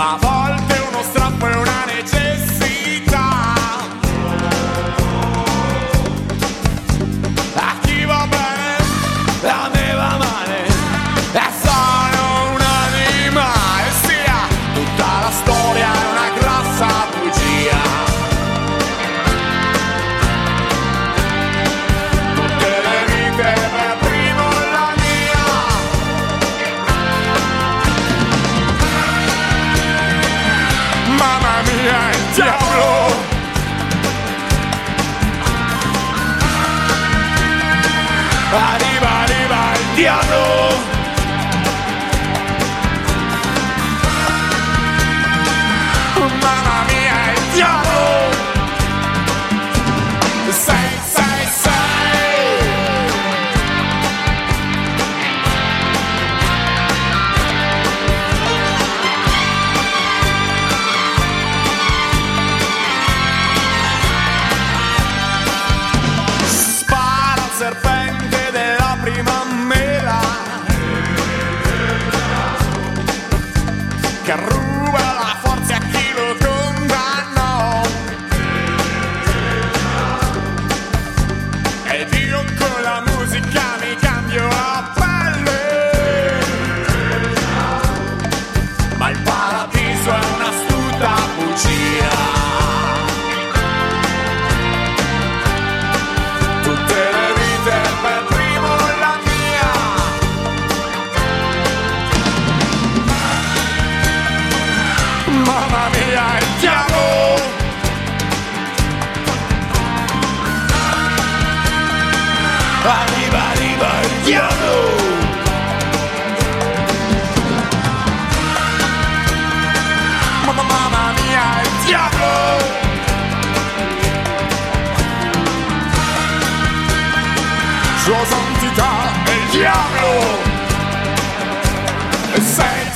My cristiano. carro sua santità è il diavolo. E sei